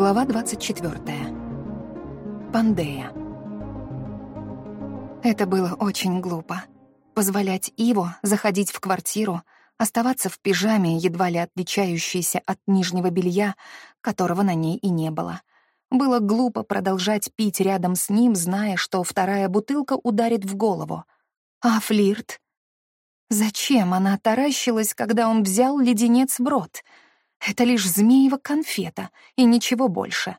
Глава 24. Пандея. Это было очень глупо. Позволять Иво заходить в квартиру, оставаться в пижаме, едва ли отличающейся от нижнего белья, которого на ней и не было. Было глупо продолжать пить рядом с ним, зная, что вторая бутылка ударит в голову. А флирт? Зачем она таращилась, когда он взял леденец в рот — это лишь змеева конфета и ничего больше.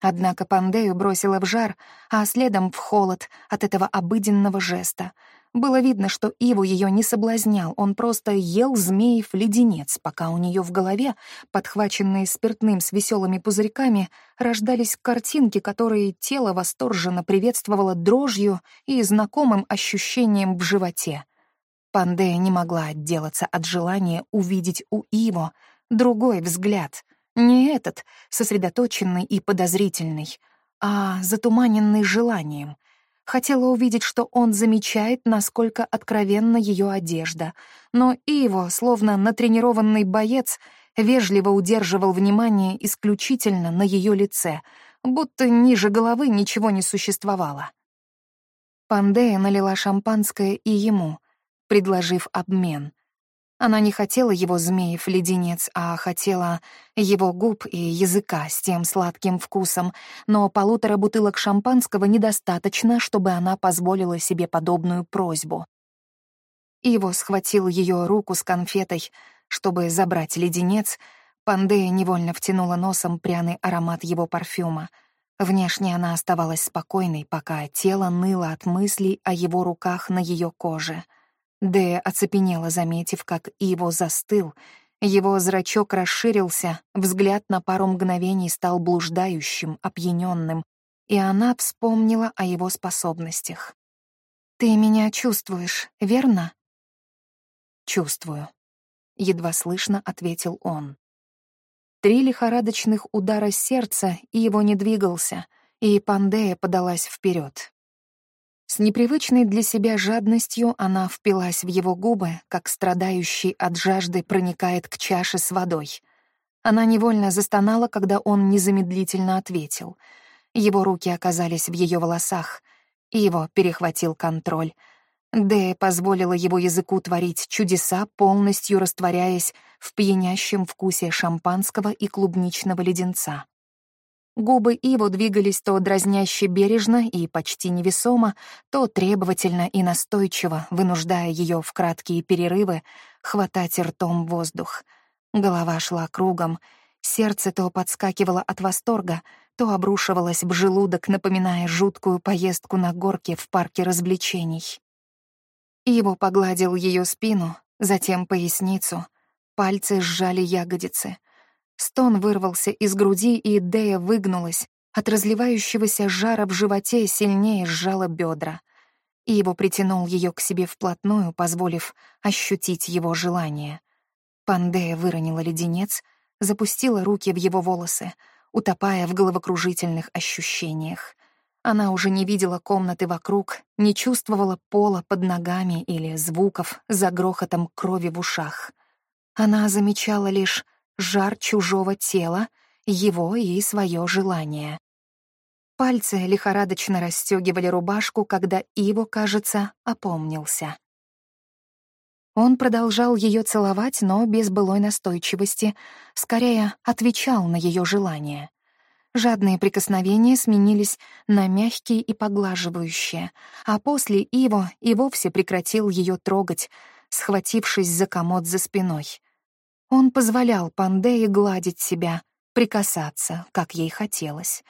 Однако Пандею бросила в жар, а следом в холод от этого обыденного жеста. Было видно, что Иву ее не соблазнял, он просто ел змеев леденец, пока у нее в голове, подхваченные спиртным с веселыми пузырьками, рождались картинки, которые тело восторженно приветствовало дрожью и знакомым ощущением в животе. Пандея не могла отделаться от желания увидеть у Иво другой взгляд. Не этот, сосредоточенный и подозрительный, а затуманенный желанием. Хотела увидеть, что он замечает, насколько откровенна ее одежда, но и его, словно натренированный боец, вежливо удерживал внимание исключительно на ее лице, будто ниже головы ничего не существовало. Пандея налила шампанское и ему, предложив обмен. Она не хотела его змеев-леденец, а хотела его губ и языка с тем сладким вкусом, но полутора бутылок шампанского недостаточно, чтобы она позволила себе подобную просьбу. Иво схватил ее руку с конфетой, чтобы забрать леденец, Пандея невольно втянула носом пряный аромат его парфюма. Внешне она оставалась спокойной, пока тело ныло от мыслей о его руках на ее коже — Дэя оцепенела, заметив, как Иво застыл. Его зрачок расширился, взгляд на пару мгновений стал блуждающим, опьяненным, и она вспомнила о его способностях. «Ты меня чувствуешь, верно?» «Чувствую», — едва слышно ответил он. Три лихорадочных удара сердца, и его не двигался, и Пандея подалась вперед. С непривычной для себя жадностью она впилась в его губы, как страдающий от жажды проникает к чаше с водой. Она невольно застонала, когда он незамедлительно ответил. Его руки оказались в ее волосах, и его перехватил контроль. Дэя позволила его языку творить чудеса, полностью растворяясь в пьянящем вкусе шампанского и клубничного леденца. Губы Иво двигались то дразняще бережно и почти невесомо, то требовательно и настойчиво, вынуждая ее в краткие перерывы хватать ртом воздух. Голова шла кругом, сердце то подскакивало от восторга, то обрушивалось в желудок, напоминая жуткую поездку на горке в парке развлечений. Иво погладил ее спину, затем поясницу, пальцы сжали ягодицы — Стон вырвался из груди, и Дея выгнулась. От разливающегося жара в животе сильнее сжала бедра. И его притянул ее к себе вплотную, позволив ощутить его желание. Пандея выронила леденец, запустила руки в его волосы, утопая в головокружительных ощущениях. Она уже не видела комнаты вокруг, не чувствовала пола под ногами или звуков за грохотом крови в ушах. Она замечала лишь жар чужого тела, его и свое желание. Пальцы лихорадочно расстегивали рубашку, когда Иво, кажется, опомнился. Он продолжал ее целовать, но без былой настойчивости, скорее отвечал на ее желание. Жадные прикосновения сменились на мягкие и поглаживающие, а после Иво и вовсе прекратил ее трогать, схватившись за комод за спиной. Он позволял Пандее гладить себя, прикасаться, как ей хотелось.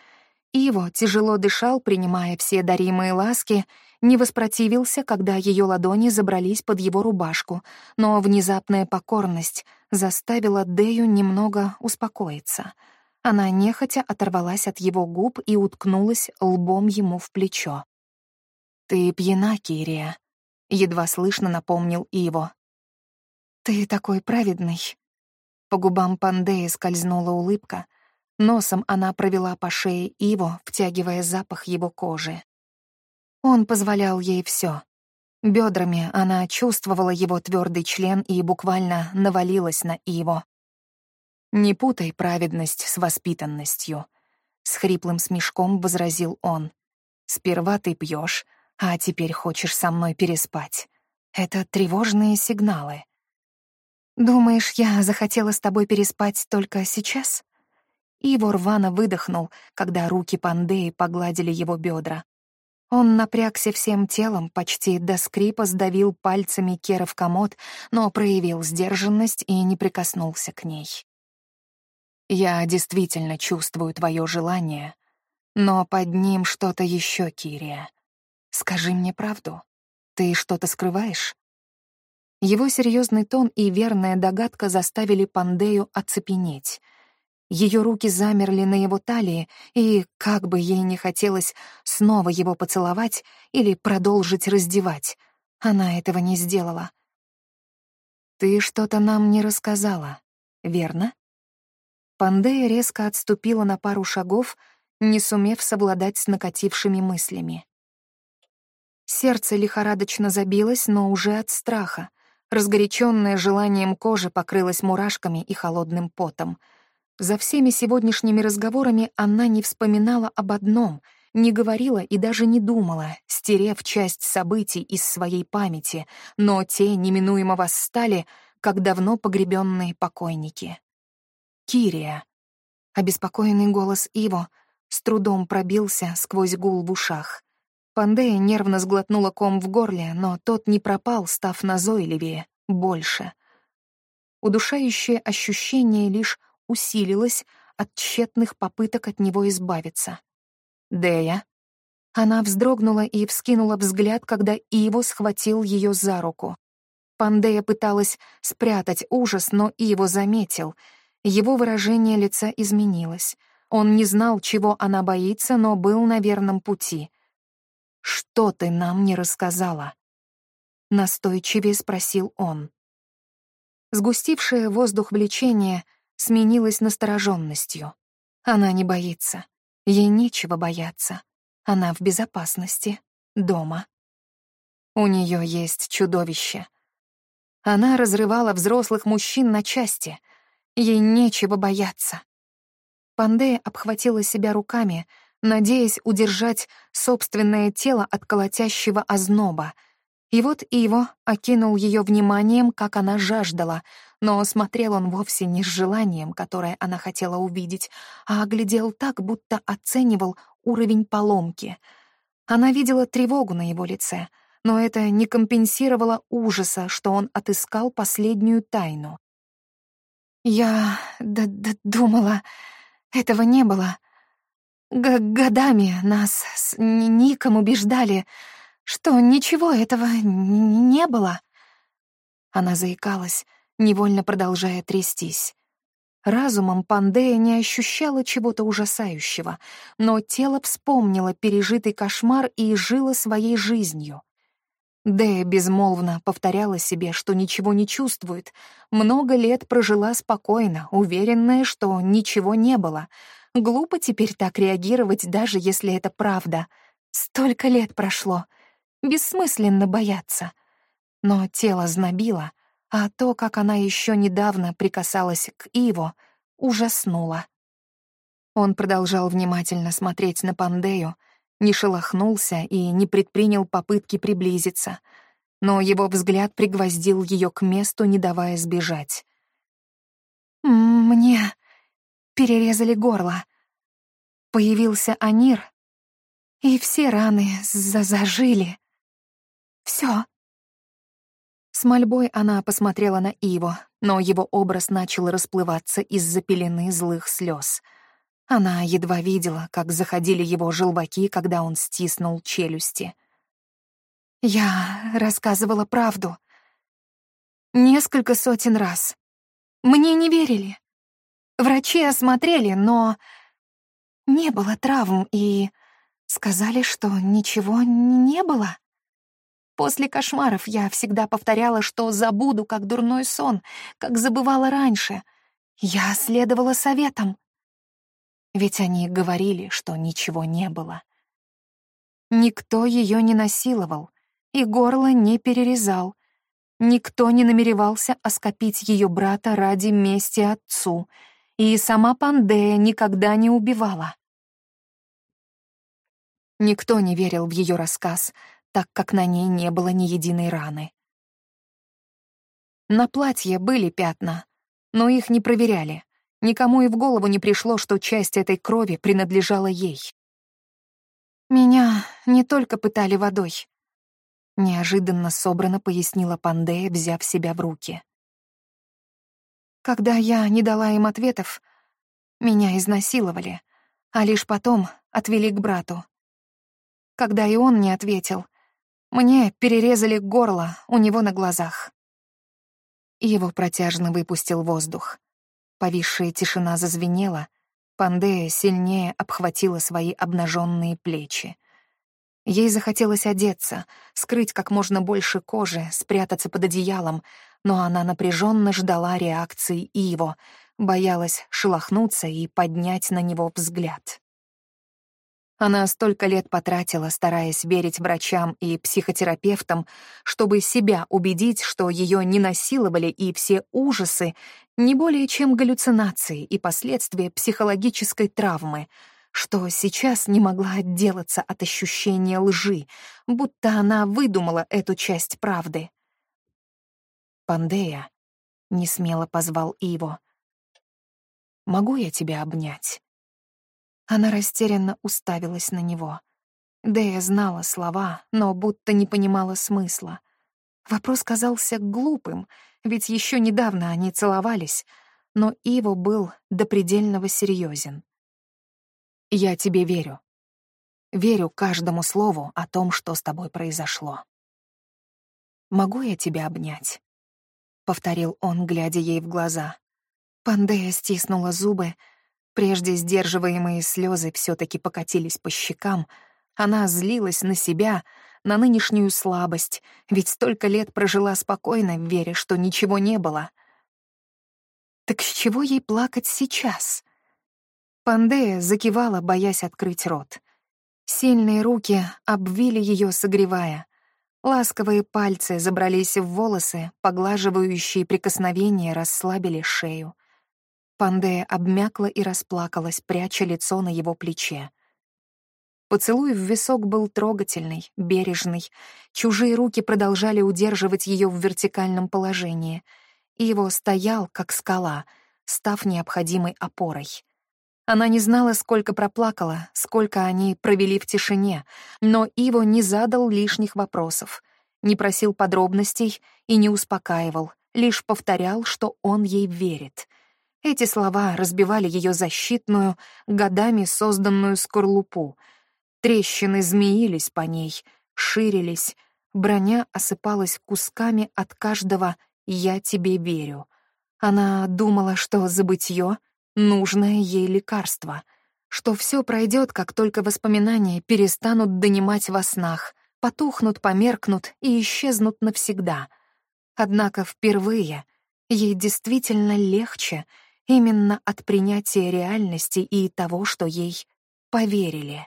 Иво тяжело дышал, принимая все даримые ласки, не воспротивился, когда ее ладони забрались под его рубашку, но внезапная покорность заставила Дею немного успокоиться. Она нехотя оторвалась от его губ и уткнулась лбом ему в плечо. «Ты пьяна, Кирия», — едва слышно напомнил Иво. «Ты такой праведный», по губам Пандеи скользнула улыбка. Носом она провела по шее Иво, втягивая запах его кожи. Он позволял ей все. Бедрами она чувствовала его твердый член и буквально навалилась на Иво. «Не путай праведность с воспитанностью», с хриплым смешком возразил он. «Сперва ты пьешь, а теперь хочешь со мной переспать. Это тревожные сигналы». «Думаешь, я захотела с тобой переспать только сейчас?» Ивор рвано выдохнул, когда руки Пандеи погладили его бедра. Он напрягся всем телом, почти до скрипа сдавил пальцами Керов комод, но проявил сдержанность и не прикоснулся к ней. «Я действительно чувствую твое желание, но под ним что-то еще, Кирия. Скажи мне правду. Ты что-то скрываешь?» Его серьезный тон и верная догадка заставили Пандею оцепенеть. Ее руки замерли на его талии, и, как бы ей не хотелось снова его поцеловать или продолжить раздевать, она этого не сделала. «Ты что-то нам не рассказала, верно?» Пандея резко отступила на пару шагов, не сумев совладать с накатившими мыслями. Сердце лихорадочно забилось, но уже от страха. Разгоряченное желанием кожи покрылась мурашками и холодным потом. За всеми сегодняшними разговорами она не вспоминала об одном, не говорила и даже не думала, стерев часть событий из своей памяти, но те неминуемо восстали, как давно погребенные покойники. «Кирия!» Обеспокоенный голос Иво с трудом пробился сквозь гул в ушах. Пандея нервно сглотнула ком в горле, но тот не пропал, став назойливее, больше. Удушающее ощущение лишь усилилось от тщетных попыток от него избавиться. «Дея?» Она вздрогнула и вскинула взгляд, когда Иво схватил ее за руку. Пандея пыталась спрятать ужас, но Иво заметил. Его выражение лица изменилось. Он не знал, чего она боится, но был на верном пути. «Что ты нам не рассказала?» Настойчивее спросил он. Сгустившее воздух влечение сменилось настороженностью. Она не боится. Ей нечего бояться. Она в безопасности. Дома. У нее есть чудовище. Она разрывала взрослых мужчин на части. Ей нечего бояться. Пандея обхватила себя руками, надеясь удержать собственное тело от колотящего озноба. И вот Иво окинул ее вниманием, как она жаждала, но смотрел он вовсе не с желанием, которое она хотела увидеть, а оглядел так, будто оценивал уровень поломки. Она видела тревогу на его лице, но это не компенсировало ужаса, что он отыскал последнюю тайну. «Я д -д думала, этого не было», Г годами нас с Ником убеждали, что ничего этого не было. Она заикалась, невольно продолжая трястись. Разумом Пандея не ощущала чего-то ужасающего, но тело вспомнило пережитый кошмар и жило своей жизнью. Дея безмолвно повторяла себе, что ничего не чувствует. Много лет прожила спокойно, уверенная, что ничего не было — Глупо теперь так реагировать, даже если это правда. Столько лет прошло. Бессмысленно бояться. Но тело знобило, а то, как она еще недавно прикасалась к Иво, ужаснуло. Он продолжал внимательно смотреть на Пандею, не шелохнулся и не предпринял попытки приблизиться, но его взгляд пригвоздил ее к месту, не давая сбежать. «Мне перерезали горло. Появился Анир, и все раны за зажили. Все. С мольбой она посмотрела на Иво, но его образ начал расплываться из-за пелены злых слез. Она едва видела, как заходили его желваки, когда он стиснул челюсти. «Я рассказывала правду. Несколько сотен раз. Мне не верили. Врачи осмотрели, но не было травм, и сказали, что ничего не было. После кошмаров я всегда повторяла, что забуду, как дурной сон, как забывала раньше. Я следовала советам. Ведь они говорили, что ничего не было. Никто ее не насиловал и горло не перерезал. Никто не намеревался оскопить ее брата ради мести отцу — и сама Пандея никогда не убивала. Никто не верил в ее рассказ, так как на ней не было ни единой раны. На платье были пятна, но их не проверяли. Никому и в голову не пришло, что часть этой крови принадлежала ей. «Меня не только пытали водой», — неожиданно собрано пояснила Пандея, взяв себя в руки. «Когда я не дала им ответов, меня изнасиловали, а лишь потом отвели к брату. Когда и он не ответил, мне перерезали горло у него на глазах». Его протяжно выпустил воздух. Повисшая тишина зазвенела, Пандея сильнее обхватила свои обнаженные плечи. Ей захотелось одеться, скрыть как можно больше кожи, спрятаться под одеялом, но она напряженно ждала реакции Иво, боялась шелохнуться и поднять на него взгляд. Она столько лет потратила, стараясь верить врачам и психотерапевтам, чтобы себя убедить, что ее не насиловали, и все ужасы не более чем галлюцинации и последствия психологической травмы, что сейчас не могла отделаться от ощущения лжи, будто она выдумала эту часть правды. «Пандея», — несмело позвал Иво, — «могу я тебя обнять?» Она растерянно уставилась на него. Дэя знала слова, но будто не понимала смысла. Вопрос казался глупым, ведь еще недавно они целовались, но Иво был до предельного серьезен. «Я тебе верю. Верю каждому слову о том, что с тобой произошло. Могу я тебя обнять?» — повторил он, глядя ей в глаза. Пандея стиснула зубы, Прежде сдерживаемые слезы все-таки покатились по щекам. Она злилась на себя, на нынешнюю слабость, ведь столько лет прожила спокойно, веря, что ничего не было. Так с чего ей плакать сейчас? Пандея закивала, боясь открыть рот. Сильные руки обвили ее, согревая. Ласковые пальцы забрались в волосы, поглаживающие прикосновения расслабили шею. Пандея обмякла и расплакалась, пряча лицо на его плече. Поцелуй в висок был трогательный, бережный. Чужие руки продолжали удерживать ее в вертикальном положении. И его стоял, как скала, став необходимой опорой. Она не знала, сколько проплакала, сколько они провели в тишине, но Иво не задал лишних вопросов, не просил подробностей и не успокаивал, лишь повторял, что он ей верит — эти слова разбивали ее защитную, годами созданную скорлупу. Трещины змеились по ней, ширились, броня осыпалась кусками от каждого «я тебе верю». Она думала, что забытье — нужное ей лекарство, что все пройдет, как только воспоминания перестанут донимать во снах, потухнут, померкнут и исчезнут навсегда. Однако впервые ей действительно легче — Именно от принятия реальности и того, что ей поверили.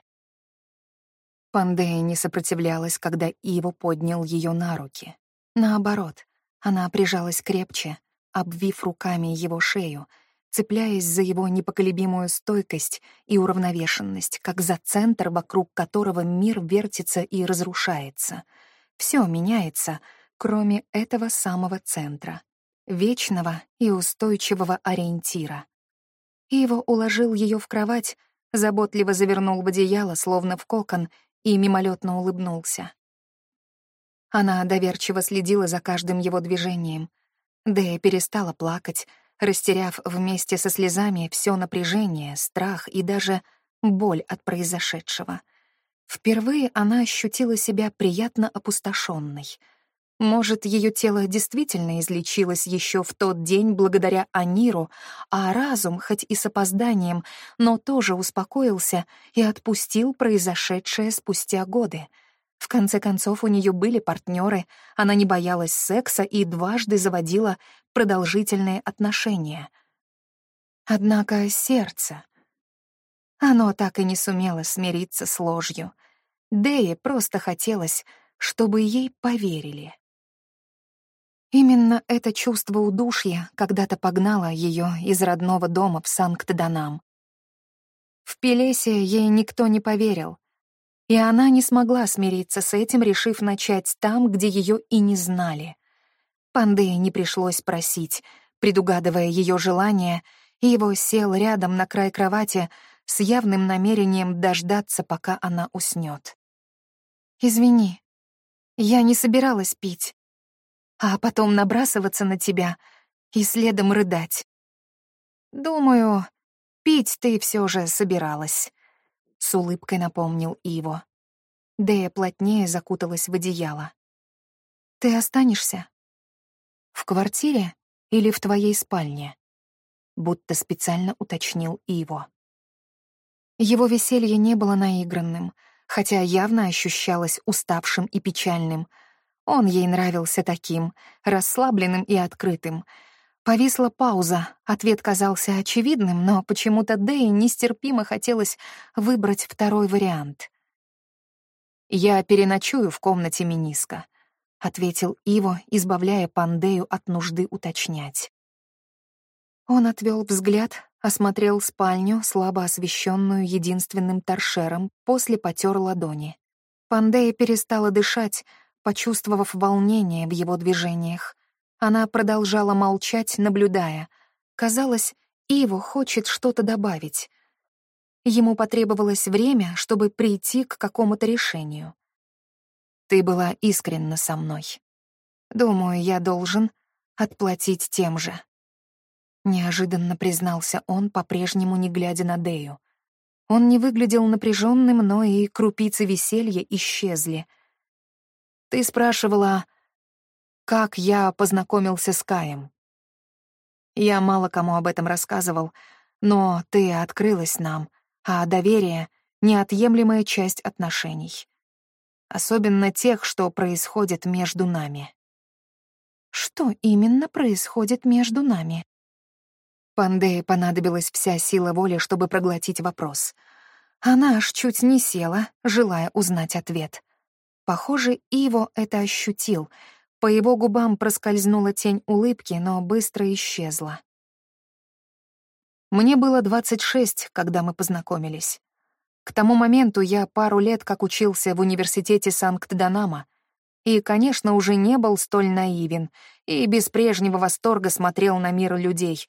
Пандея не сопротивлялась, когда Иво поднял ее на руки. Наоборот, она прижалась крепче, обвив руками его шею, цепляясь за его непоколебимую стойкость и уравновешенность, как за центр, вокруг которого мир вертится и разрушается. Все меняется, кроме этого самого центра вечного и устойчивого ориентира. Иво уложил ее в кровать, заботливо завернул в одеяло, словно в кокон, и мимолетно улыбнулся. Она доверчиво следила за каждым его движением. Дэя перестала плакать, растеряв вместе со слезами все напряжение, страх и даже боль от произошедшего. Впервые она ощутила себя приятно опустошенной — может, ее тело действительно излечилось еще в тот день благодаря Аниру, а разум, хоть и с опозданием, но тоже успокоился и отпустил произошедшее спустя годы. В конце концов, у нее были партнеры, она не боялась секса и дважды заводила продолжительные отношения. Однако сердце... Оно так и не сумело смириться с ложью. Дее просто хотелось, чтобы ей поверили. Именно это чувство удушья когда-то погнало ее из родного дома в Санкт-Данам. В Пелесе ей никто не поверил. И она не смогла смириться с этим, решив начать там, где ее и не знали. Пандее не пришлось просить, предугадывая ее желание, и его сел рядом на край кровати с явным намерением дождаться, пока она уснет. «Извини, я не собиралась пить, а потом набрасываться на тебя и следом рыдать. Думаю, пить ты все же собиралась», — с улыбкой напомнил Иво. Дея плотнее закуталась в одеяло. «Ты останешься? В квартире или в твоей спальне?» Будто специально уточнил Иво. Его веселье не было наигранным, хотя явно ощущалось уставшим и печальным. Он ей нравился таким, расслабленным и открытым. Повисла пауза, ответ казался очевидным, но почему-то Дэй нестерпимо хотелось выбрать второй вариант. «Я переночую в комнате Миниска», — ответил Иво, избавляя Пандею от нужды уточнять. Он отвел взгляд, осмотрел спальню, слабо освещенную единственным торшером, после потер ладони. Пандея перестала дышать, почувствовав волнение в его движениях. Она продолжала молчать, наблюдая. Казалось, Иво хочет что-то добавить — Ему потребовалось время, чтобы прийти к какому-то решению. Ты была искренна со мной. Думаю, я должен отплатить тем же. Неожиданно признался он, по-прежнему не глядя на Дею. Он не выглядел напряженным, но и крупицы веселья исчезли. Ты спрашивала, как я познакомился с Каем. Я мало кому об этом рассказывал, но ты открылась нам — а доверие — неотъемлемая часть отношений. Особенно тех, что происходит между нами. Что именно происходит между нами? Пандее понадобилась вся сила воли, чтобы проглотить вопрос. Она аж чуть не села, желая узнать ответ. Похоже, Иво это ощутил. По его губам проскользнула тень улыбки, но быстро исчезла. Мне было 26, когда мы познакомились. К тому моменту я пару лет как учился в университете Санкт-Данама и, конечно, уже не был столь наивен и без прежнего восторга смотрел на мир людей,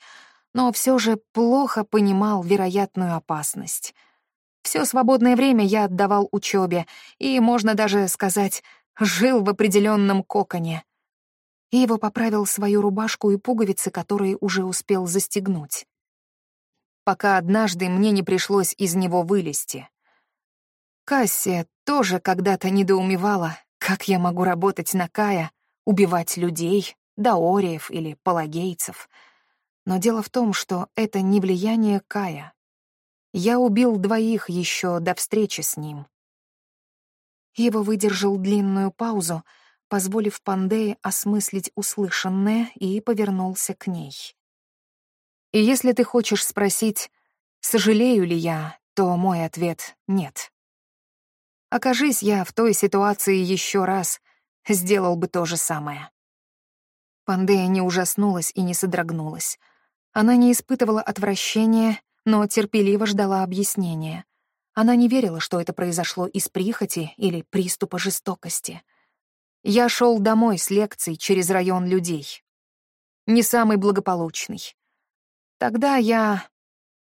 но все же плохо понимал вероятную опасность. Все свободное время я отдавал учебе и, можно даже сказать, жил в определенном коконе. Иво поправил свою рубашку и пуговицы, которые уже успел застегнуть пока однажды мне не пришлось из него вылезти. Кассия тоже когда-то недоумевала, как я могу работать на Кая, убивать людей, даориев или палагейцев. Но дело в том, что это не влияние Кая. Я убил двоих еще до встречи с ним. Его выдержал длинную паузу, позволив Пандее осмыслить услышанное, и повернулся к ней. И если ты хочешь спросить, сожалею ли я, то мой ответ — нет. Окажись я в той ситуации еще раз, сделал бы то же самое. Пандея не ужаснулась и не содрогнулась. Она не испытывала отвращения, но терпеливо ждала объяснения. Она не верила, что это произошло из прихоти или приступа жестокости. Я шел домой с лекцией через район людей. Не самый благополучный. Тогда я...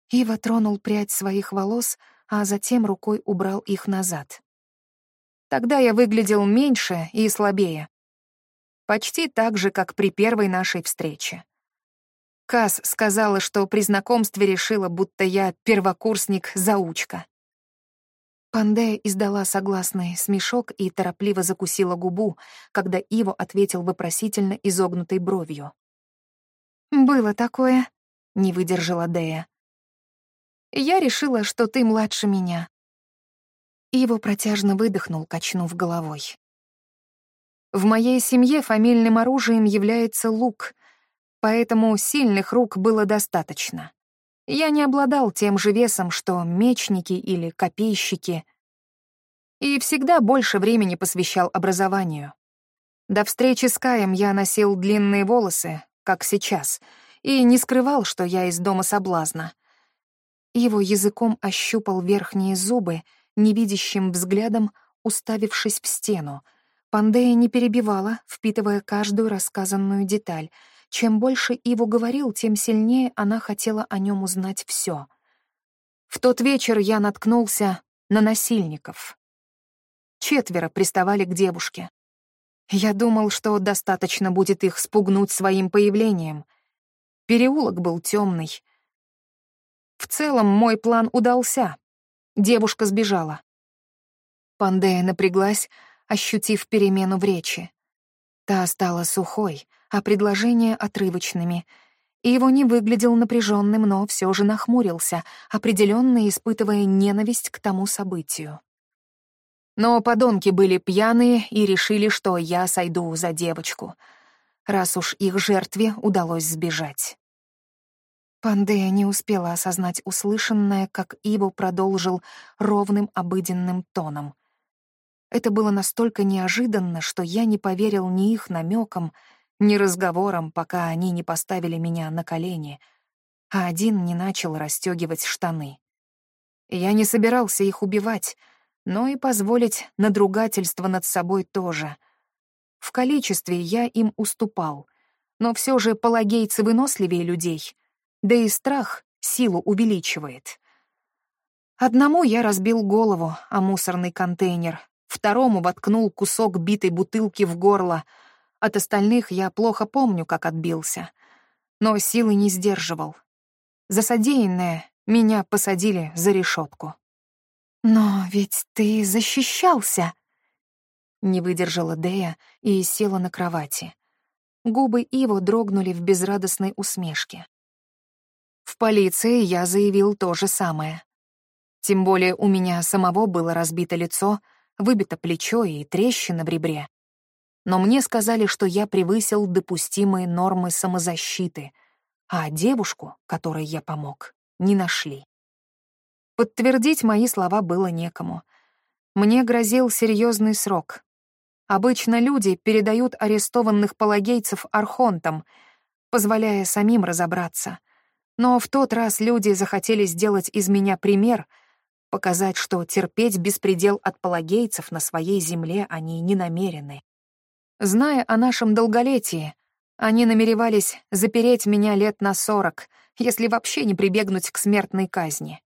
Ива тронул прядь своих волос, а затем рукой убрал их назад. Тогда я выглядел меньше и слабее. Почти так же, как при первой нашей встрече. Кас сказала, что при знакомстве решила, будто я первокурсник-заучка. Пандея издала согласный смешок и торопливо закусила губу, когда Иво ответил вопросительно изогнутой бровью. «Было такое», — не выдержала Дея. «Я решила, что ты младше меня». Иво протяжно выдохнул, качнув головой. «В моей семье фамильным оружием является лук, поэтому сильных рук было достаточно. Я не обладал тем же весом, что мечники или копейщики, и всегда больше времени посвящал образованию. До встречи с Каем я носил длинные волосы, как сейчас — и не скрывал, что я из дома соблазна. Его языком ощупал верхние зубы, невидящим взглядом уставившись в стену. Пандея не перебивала, впитывая каждую рассказанную деталь. Чем больше Иву говорил, тем сильнее она хотела о нем узнать все. В тот вечер я наткнулся на насильников. Четверо приставали к девушке. Я думал, что достаточно будет их спугнуть своим появлением. Переулок был темный. В целом мой план удался. Девушка сбежала. Пандея напряглась, ощутив перемену в речи. Та стала сухой, а предложения — отрывочными. И его не выглядел напряженным, но все же нахмурился, определенно испытывая ненависть к тому событию. Но подонки были пьяные и решили, что я сойду за девочку, раз уж их жертве удалось сбежать. Пандея не успела осознать услышанное, как Ибо продолжил ровным обыденным тоном. Это было настолько неожиданно, что я не поверил ни их намекам, ни разговорам, пока они не поставили меня на колени, а один не начал расстегивать штаны. Я не собирался их убивать, но и позволить надругательство над собой тоже. В количестве я им уступал, но все же палагейцы выносливее людей, да и страх силу увеличивает. Одному я разбил голову о мусорный контейнер, второму воткнул кусок битой бутылки в горло. От остальных я плохо помню, как отбился. Но силы не сдерживал. За содеянное меня посадили за решетку. «Но ведь ты защищался!» Не выдержала Дея и села на кровати. Губы Иво дрогнули в безрадостной усмешке. В полиции я заявил то же самое. Тем более у меня самого было разбито лицо — выбито плечо и трещина в ребре. Но мне сказали, что я превысил допустимые нормы самозащиты, а девушку, которой я помог, не нашли. Подтвердить мои слова было некому. Мне грозил серьезный срок. Обычно люди передают арестованных палагейцев архонтам, позволяя самим разобраться. Но в тот раз люди захотели сделать из меня пример — показать, что терпеть беспредел от палагейцев на своей земле они не намерены. Зная о нашем долголетии, они намеревались запереть меня лет на сорок, если вообще не прибегнуть к смертной казни.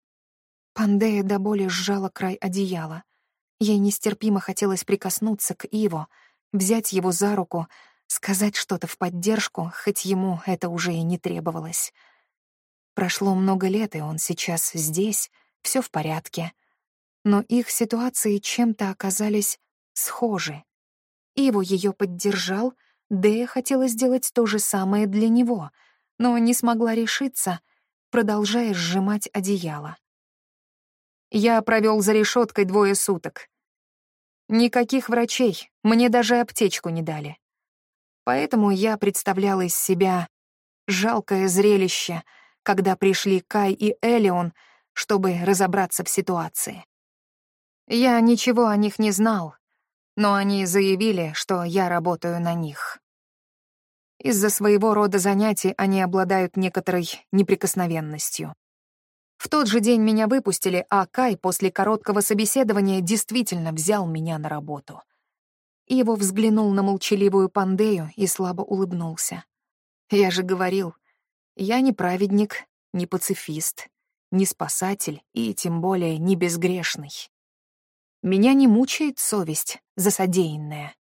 Пандея до боли сжала край одеяла. Ей нестерпимо хотелось прикоснуться к Иво, взять его за руку, сказать что-то в поддержку, хоть ему это уже и не требовалось. Прошло много лет, и он сейчас здесь, все в порядке. Но их ситуации чем-то оказались схожи. Иво ее поддержал, Дэя хотела сделать то же самое для него, но не смогла решиться, продолжая сжимать одеяло. Я провел за решеткой двое суток. Никаких врачей, мне даже аптечку не дали. Поэтому я представлял из себя жалкое зрелище, когда пришли Кай и Элион — чтобы разобраться в ситуации. Я ничего о них не знал, но они заявили, что я работаю на них. Из-за своего рода занятий они обладают некоторой неприкосновенностью. В тот же день меня выпустили, а Кай после короткого собеседования действительно взял меня на работу. Его взглянул на молчаливую Пандею и слабо улыбнулся. Я же говорил, я не праведник, не пацифист, не спасатель и тем более не безгрешный. Меня не мучает совесть за содеянное.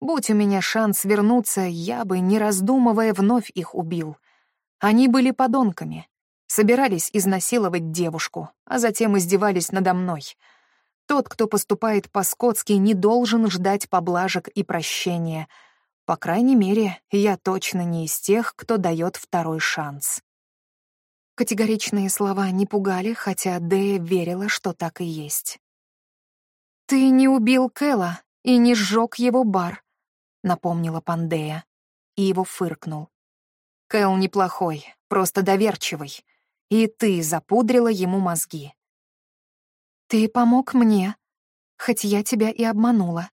Будь у меня шанс вернуться, я бы, не раздумывая, вновь их убил. Они были подонками, собирались изнасиловать девушку, а затем издевались надо мной. Тот, кто поступает по-скотски, не должен ждать поблажек и прощения. По крайней мере, я точно не из тех, кто дает второй шанс. Категоричные слова не пугали, хотя Дэя верила, что так и есть. «Ты не убил Кэла и не сжег его бар», — напомнила Пандея. И его фыркнул. «Кэл неплохой, просто доверчивый, и ты запудрила ему мозги». «Ты помог мне, хоть я тебя и обманула.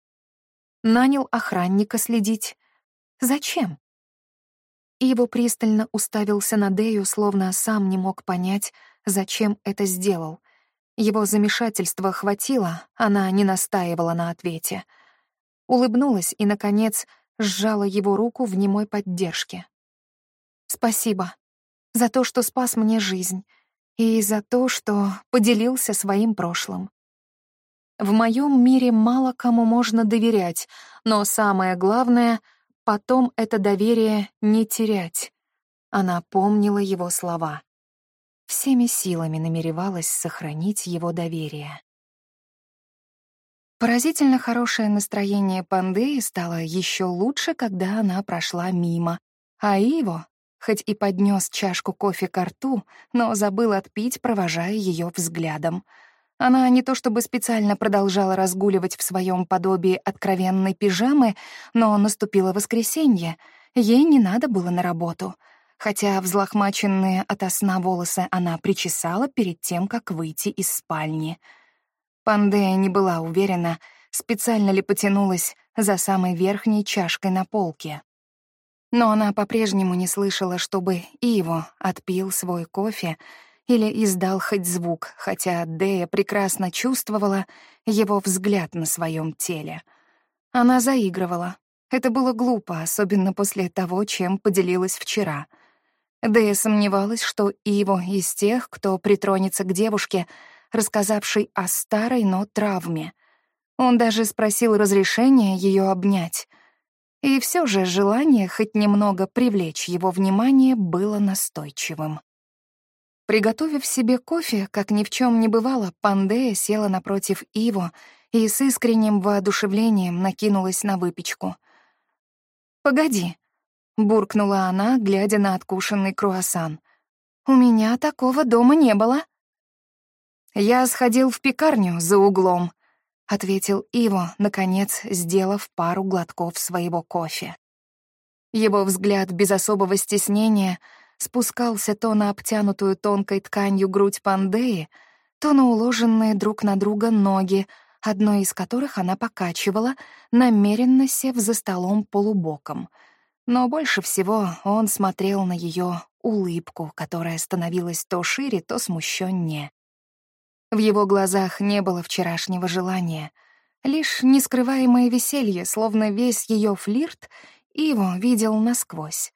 Нанял охранника следить. Зачем?» Иво пристально уставился на Дею, словно сам не мог понять, зачем это сделал. Его замешательства хватило, она не настаивала на ответе. Улыбнулась и, наконец, сжала его руку в немой поддержке. «Спасибо за то, что спас мне жизнь, и за то, что поделился своим прошлым. В моем мире мало кому можно доверять, но самое главное — потом это доверие не терять». Она помнила его слова всеми силами намеревалась сохранить его доверие. Поразительно хорошее настроение Пандеи стало еще лучше, когда она прошла мимо, а Иво, хоть и поднес чашку кофе к рту, но забыл отпить, провожая ее взглядом. Она не то чтобы специально продолжала разгуливать в своем подобии откровенной пижамы, но наступило воскресенье, ей не надо было на работу — хотя взлохмаченные ото сна волосы она причесала перед тем, как выйти из спальни. Пандея не была уверена, специально ли потянулась за самой верхней чашкой на полке. Но она по-прежнему не слышала, чтобы Иво отпил свой кофе или издал хоть звук, хотя Дея прекрасно чувствовала его взгляд на своем теле. Она заигрывала. Это было глупо, особенно после того, чем поделилась вчера — да и сомневалась, что Иво из тех, кто притронется к девушке, рассказавшей о старой, но травме. Он даже спросил разрешения ее обнять. И все же желание хоть немного привлечь его внимание было настойчивым. Приготовив себе кофе, как ни в чем не бывало, Пандея села напротив Иво и с искренним воодушевлением накинулась на выпечку. «Погоди», буркнула она, глядя на откушенный круассан. «У меня такого дома не было». «Я сходил в пекарню за углом», — ответил Иво, наконец, сделав пару глотков своего кофе. Его взгляд без особого стеснения спускался то на обтянутую тонкой тканью грудь пандеи, то на уложенные друг на друга ноги, одной из которых она покачивала, намеренно сев за столом полубоком — но больше всего он смотрел на ее улыбку, которая становилась то шире, то смущеннее. В его глазах не было вчерашнего желания, лишь нескрываемое веселье, словно весь ее флирт его видел насквозь.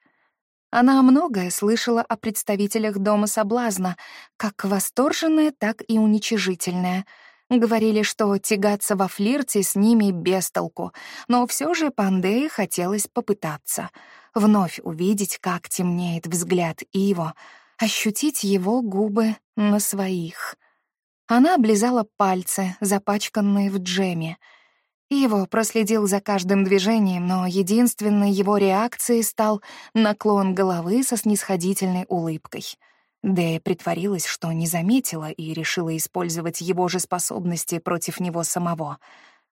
Она многое слышала о представителях Дома Соблазна, как восторженное, так и уничижительное — Говорили, что тягаться во флирте с ними без толку, но все же Пандее хотелось попытаться. Вновь увидеть, как темнеет взгляд Иво, ощутить его губы на своих. Она облизала пальцы, запачканные в джеме. Иво проследил за каждым движением, но единственной его реакцией стал наклон головы со снисходительной улыбкой — Дэя притворилась, что не заметила и решила использовать его же способности против него самого.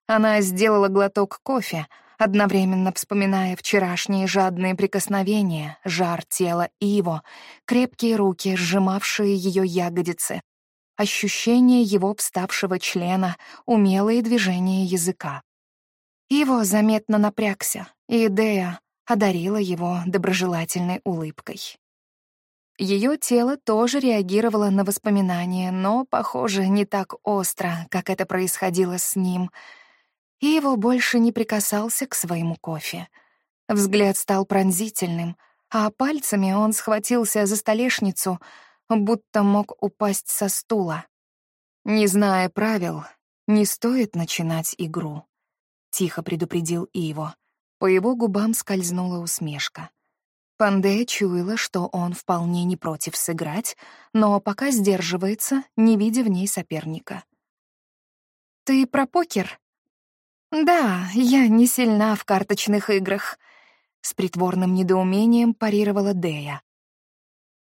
Она сделала глоток кофе, одновременно вспоминая вчерашние жадные прикосновения, жар тела Иво, крепкие руки, сжимавшие ее ягодицы, ощущение его вставшего члена, умелые движения языка. Иво заметно напрягся, и Дея одарила его доброжелательной улыбкой. Ее тело тоже реагировало на воспоминания, но, похоже, не так остро, как это происходило с ним. И его больше не прикасался к своему кофе. Взгляд стал пронзительным, а пальцами он схватился за столешницу, будто мог упасть со стула. Не зная правил, не стоит начинать игру. Тихо предупредил Иво. По его губам скользнула усмешка. Панде чуяла, что он вполне не против сыграть, но пока сдерживается, не видя в ней соперника. «Ты про покер?» «Да, я не сильна в карточных играх», — с притворным недоумением парировала Дея.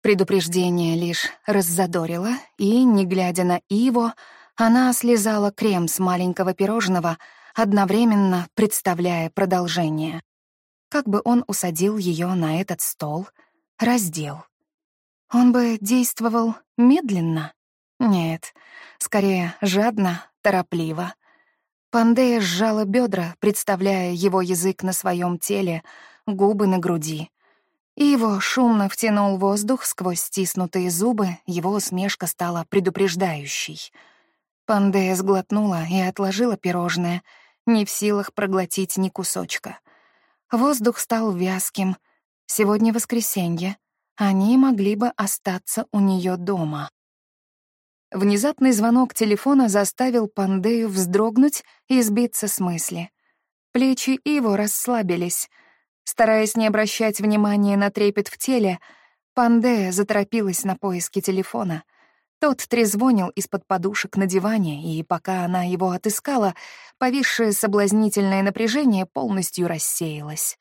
Предупреждение лишь раззадорило, и, не глядя на Иво, она слезала крем с маленького пирожного, одновременно представляя продолжение как бы он усадил ее на этот стол, раздел. Он бы действовал медленно? Нет, скорее жадно, торопливо. Пандея сжала бедра, представляя его язык на своем теле, губы на груди. И его шумно втянул воздух сквозь стиснутые зубы, его усмешка стала предупреждающей. Пандея сглотнула и отложила пирожное, не в силах проглотить ни кусочка. Воздух стал вязким. Сегодня воскресенье. Они могли бы остаться у нее дома. Внезапный звонок телефона заставил Пандею вздрогнуть и сбиться с мысли. Плечи его расслабились. Стараясь не обращать внимания на трепет в теле, Пандея заторопилась на поиски телефона. Тот трезвонил из-под подушек на диване, и пока она его отыскала, повисшее соблазнительное напряжение полностью рассеялось.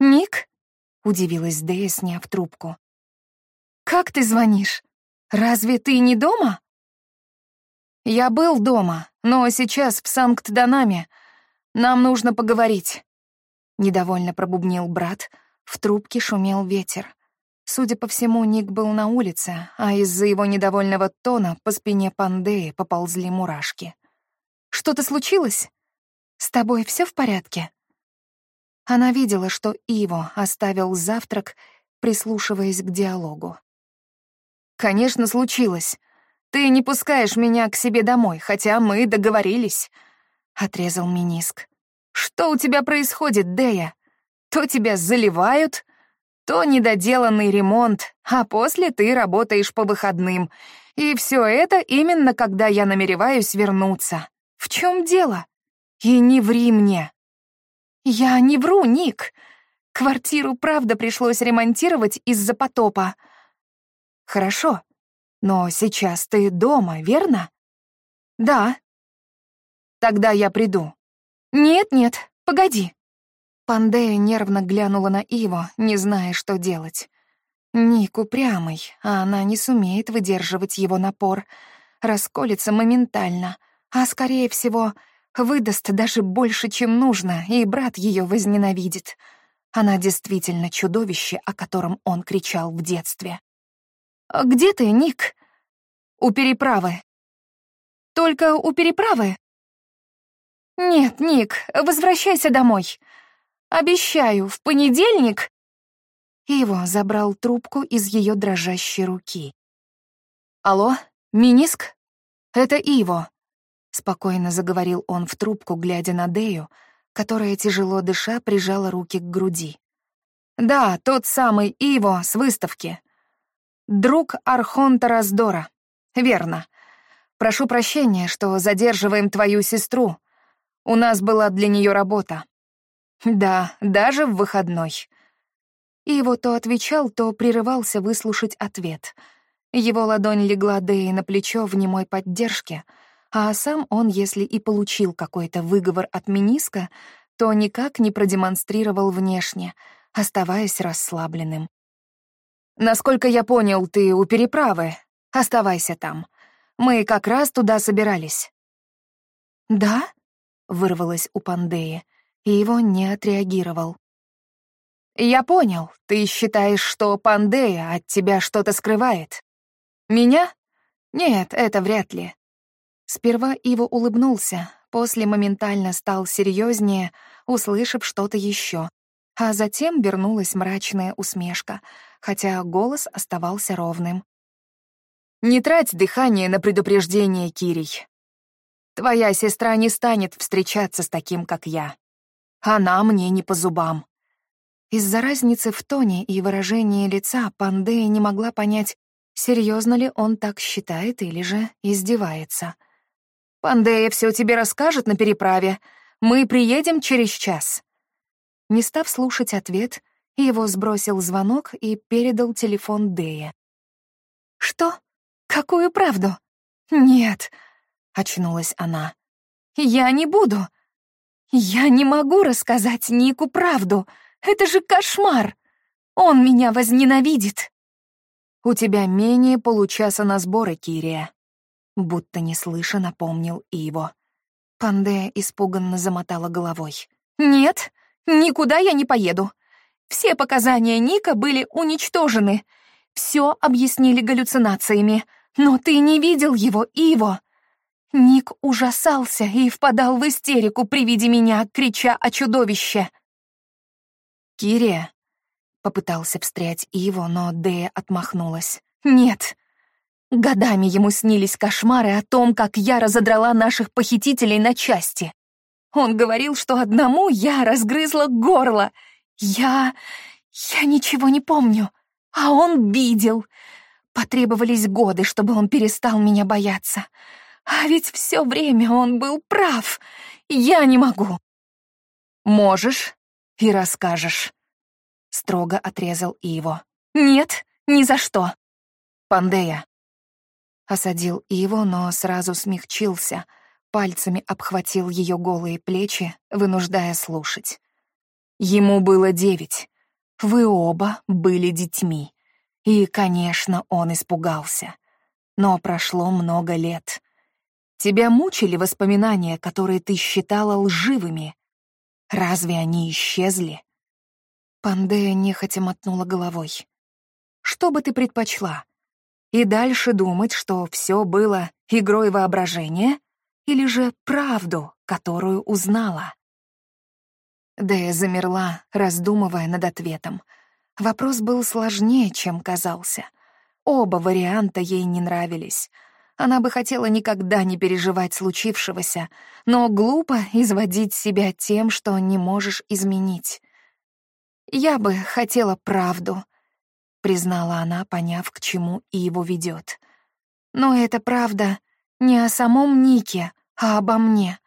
«Ник?» — удивилась Дэя, сняв трубку. «Как ты звонишь? Разве ты не дома?» «Я был дома, но сейчас в Санкт-Данаме. Нам нужно поговорить». Недовольно пробубнил брат, в трубке шумел ветер. Судя по всему, Ник был на улице, а из-за его недовольного тона по спине Пандеи поползли мурашки. «Что-то случилось? С тобой все в порядке?» Она видела, что Иво оставил завтрак, прислушиваясь к диалогу. «Конечно, случилось. Ты не пускаешь меня к себе домой, хотя мы договорились», — отрезал Миниск. «Что у тебя происходит, Дея? То тебя заливают, то недоделанный ремонт, а после ты работаешь по выходным. И все это именно когда я намереваюсь вернуться. В чем дело? И не ври мне. Я не вру, Ник. Квартиру, правда, пришлось ремонтировать из-за потопа. Хорошо, но сейчас ты дома, верно? Да. Тогда я приду. Нет-нет, погоди. Пандея нервно глянула на Иво, не зная, что делать. Ник упрямый, а она не сумеет выдерживать его напор. Расколется моментально, а, скорее всего, выдаст даже больше, чем нужно, и брат ее возненавидит. Она действительно чудовище, о котором он кричал в детстве. «Где ты, Ник?» «У переправы». «Только у переправы?» «Нет, Ник, возвращайся домой. Обещаю, в понедельник...» Иво забрал трубку из ее дрожащей руки. «Алло, Миниск? Это Иво», — спокойно заговорил он в трубку, глядя на Дею, которая, тяжело дыша, прижала руки к груди. «Да, тот самый Иво с выставки. Друг Архонта Раздора. Верно. Прошу прощения, что задерживаем твою сестру. У нас была для нее работа. Да, даже в выходной. И его то отвечал, то прерывался выслушать ответ. Его ладонь легла Дэи на плечо в немой поддержке, а сам он, если и получил какой-то выговор от Миниска, то никак не продемонстрировал внешне, оставаясь расслабленным. «Насколько я понял, ты у переправы. Оставайся там. Мы как раз туда собирались». «Да?» — вырвалось у Пандеи и его не отреагировал. «Я понял, ты считаешь, что Пандея от тебя что-то скрывает. Меня? Нет, это вряд ли». Сперва Иво улыбнулся, после моментально стал серьезнее, услышав что-то еще, а затем вернулась мрачная усмешка, хотя голос оставался ровным. «Не трать дыхание на предупреждение, Кирий. Твоя сестра не станет встречаться с таким, как я. Она мне не по зубам. Из-за разницы в тоне и выражении лица Пандея не могла понять, серьезно ли он так считает или же издевается. «Пандея все тебе расскажет на переправе. Мы приедем через час». Не став слушать ответ, его сбросил звонок и передал телефон Дея. «Что? Какую правду?» «Нет», — очнулась она. «Я не буду. «Я не могу рассказать Нику правду. Это же кошмар. Он меня возненавидит». «У тебя менее получаса на сборы, Кирия», — будто не слыша напомнил Иво. Пандея испуганно замотала головой. «Нет, никуда я не поеду. Все показания Ника были уничтожены. Все объяснили галлюцинациями. Но ты не видел его, Иво. Ник ужасался и впадал в истерику при виде меня, крича о чудовище. «Кирия», — попытался встрять Иво, но Дея отмахнулась. «Нет, Годами ему снились кошмары о том, как я разодрала наших похитителей на части. Он говорил, что одному я разгрызла горло. Я... я ничего не помню. А он видел. Потребовались годы, чтобы он перестал меня бояться. А ведь все время он был прав. Я не могу. Можешь и расскажешь. Строго отрезал Иво. Нет, ни за что. Пандея. Осадил Иво, но сразу смягчился, пальцами обхватил ее голые плечи, вынуждая слушать. Ему было девять. Вы оба были детьми. И, конечно, он испугался. Но прошло много лет. Тебя мучили воспоминания, которые ты считала лживыми. Разве они исчезли? Пандея нехотя мотнула головой. Что бы ты предпочла? И дальше думать, что все было игрой воображения, или же правду, которую узнала? Дэя замерла, раздумывая над ответом. Вопрос был сложнее, чем казался. Оба варианта ей не нравились. Она бы хотела никогда не переживать случившегося, но глупо изводить себя тем, что не можешь изменить. «Я бы хотела правду», — признала она, поняв, к чему и его ведет. «Но это правда не о самом Нике, а обо мне.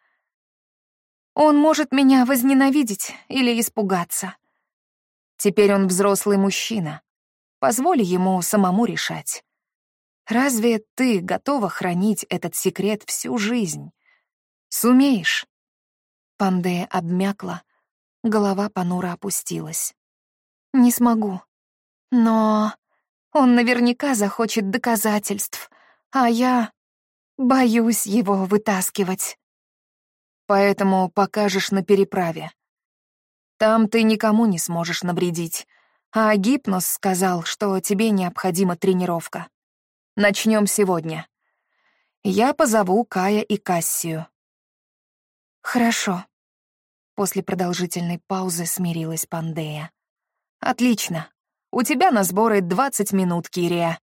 Он может меня возненавидеть или испугаться. Теперь он взрослый мужчина. Позволь ему самому решать. Разве ты готова хранить этот секрет всю жизнь? Сумеешь?» Пандея обмякла, голова понуро опустилась. «Не смогу. Но он наверняка захочет доказательств, а я боюсь его вытаскивать» поэтому покажешь на переправе. Там ты никому не сможешь навредить, а Гипнос сказал, что тебе необходима тренировка. Начнем сегодня. Я позову Кая и Кассию. Хорошо. После продолжительной паузы смирилась Пандея. Отлично. У тебя на сборы 20 минут, Кирия.